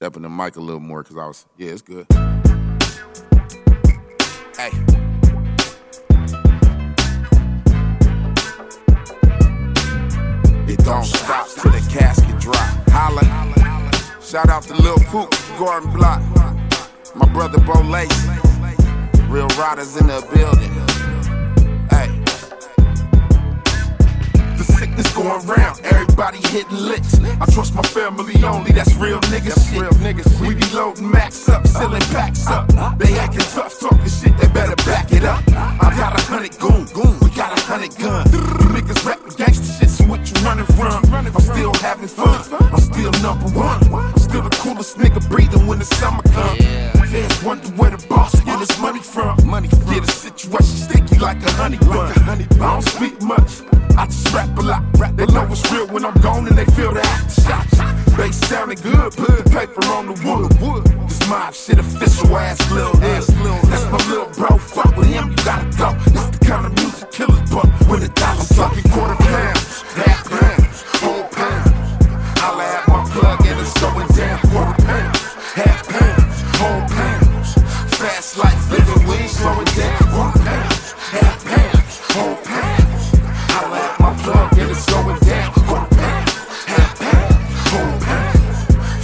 stepping the mic a little more because I was, yeah, it's good. Hey. It don't stop till the casket drop. Holla. Shout out to Lil Poop, Gordon Block. My brother Bo Lace. Real riders in the building. Hey. The sickness going round, everybody hitting licks. I trust my family only, that's real niggas. That's shit. real nigga shit. We be loading max up, selling packs up. They acting tough, talking shit, they better back it up. I got a hundred goon, honey bun. I don't speak much, I just rap a lot. Rap, They know it's real when I'm gone and they feel the aftershock. Bass sounding good, put paper on the wood. This mob shit official ass little ass That's my little bro, fuck with him, you gotta go. It's the kind of music killers but when the dollar's talking quarter pounds, half pounds, whole pounds. Holla at my plug and it's going down.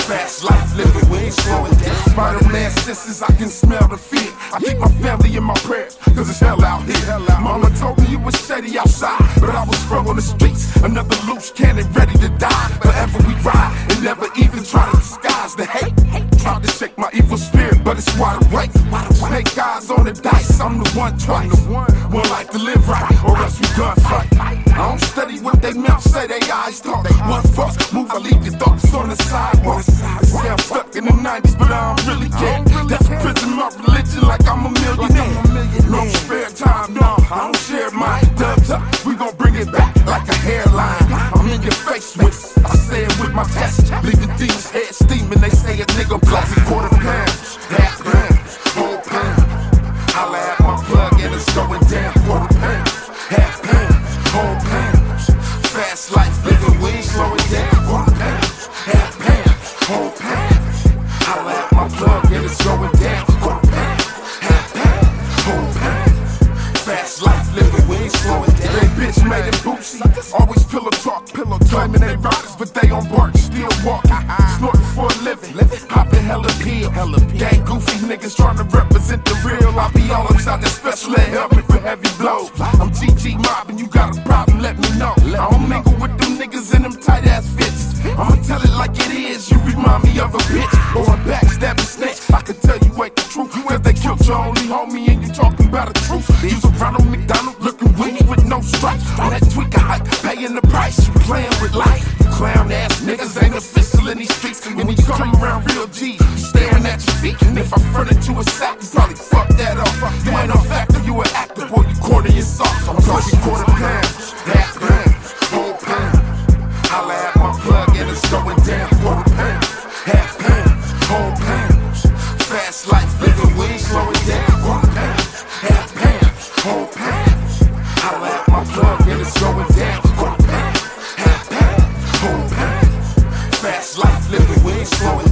Fast life living, we ain't slowing down. Spider-Man senses, I can smell the fear. I keep my family in my prayers, cause it's hell out here. Mama told me it was shady outside, but I was from on the streets. Another loose cannon ready to die. Forever we ride and never even try to disguise the hate. Tried to shake my evil spirit, but it's wide awake. Snake eyes on the dice, I'm the one twice. One like to live right, or else we gunfight. I don't study what they mouth say, they eyes talk. One fuss, move, I leave your thoughts on the sidewalk. Say I'm stuck in the 90s, but I don't really care. That's a prison, my religion, like I'm a millionaire. No spare time, no, I don't share my dubs up. We gon' bring it back like a hairline. I'm in your face with it. I say it with my chest. Leaving these heads steaming, they say a nigga plastic quarter pounds, half pounds, whole pound. Holla at my plug and it's going living, we slowing down. They bitch made it bootsy. Always pillow talk, pillow claiming they riders, but they on bark, still walking. Snorting for a living, popping hella pill. Gang goofy niggas trying to represent the real. I be all upside that special ed helmet with heavy blows. I'm GG mobbing, you got a problem, let me know. I don't mingle with them niggas in them tight ass fits. I'ma tell it like it is, you remind me of a bitch talking about the truth. You's a Ronald McDonald looking weak with no stripes. On that tweaker hype, paying the price, you playing with life. Clown ass niggas ain't official in these streets. And when you come around real G, staring at your feet. And if I front into a sack, you probably fuck that off. You ain't a factor, you an actor, boy, you corner your sauce. I'm talking quarter pounds, half pounds, whole pound. Holla at my plug and it's going down. Quarter